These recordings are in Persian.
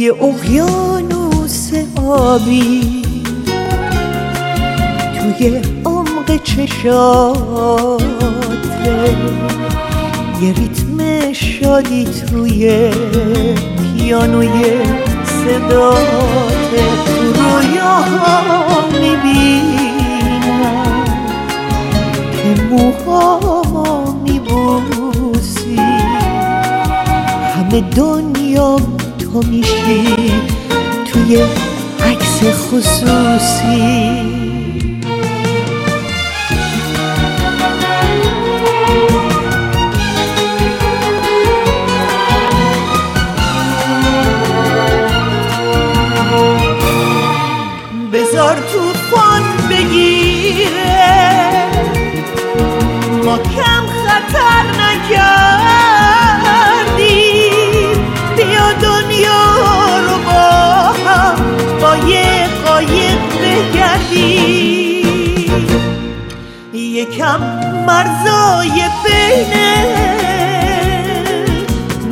ye okyanu se abi عمق چشاته. یه ریتم شادی توی پیانوی صداته. تو رویاها می‌بینم که موهامو میبوسی. همه دنیا تو میشی توی عکس خصوصی. یکم مرزای بینه.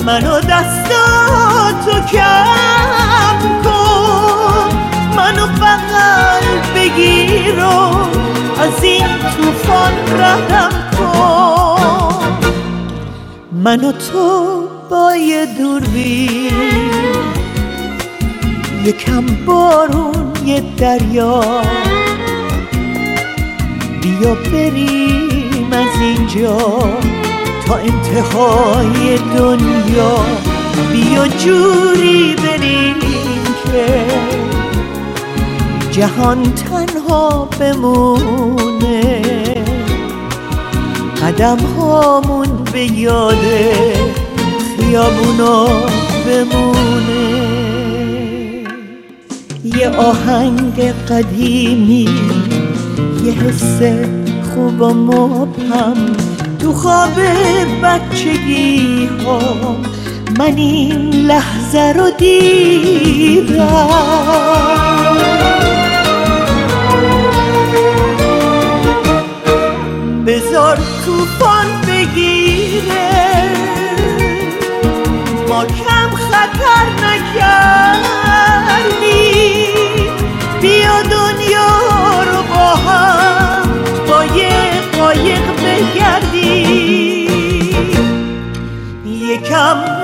منو دستاتو کم کن. منو بغل بگیر و از این توفان ردم کن. منو تو با یه دوربین یکم بارون یه دریا. بیا بریم از اینجا تا انتهای دنیا. بیا جوری بریم که جهان تنها بمونه. قدم هامون به یاد خیابونا بمونه. یه آهنگ قدیمی یه حس خوب و مبهم تو خواب بچگی ها من این لحظه رو دیدم. بذار توفان بگیره. ما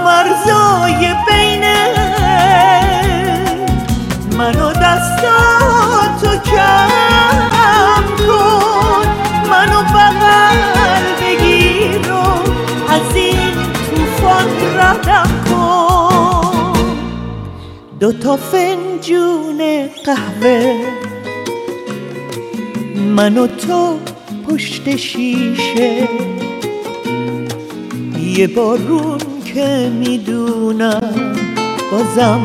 مرزای بینه منو دستاتو کم کن. منو بغل بگیر و از این توفان ردم کن. دوتا فنجون قهوه من و تو پشت شیشه. یه بارون که می‌دونم بازم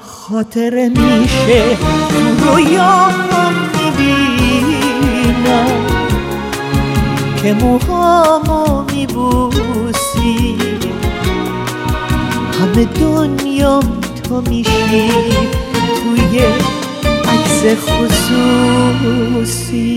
خاطره میشه. تو رویام می‌بینم که موهامو میبوسی همه دنیام تو میشی توی عکس خصوصی.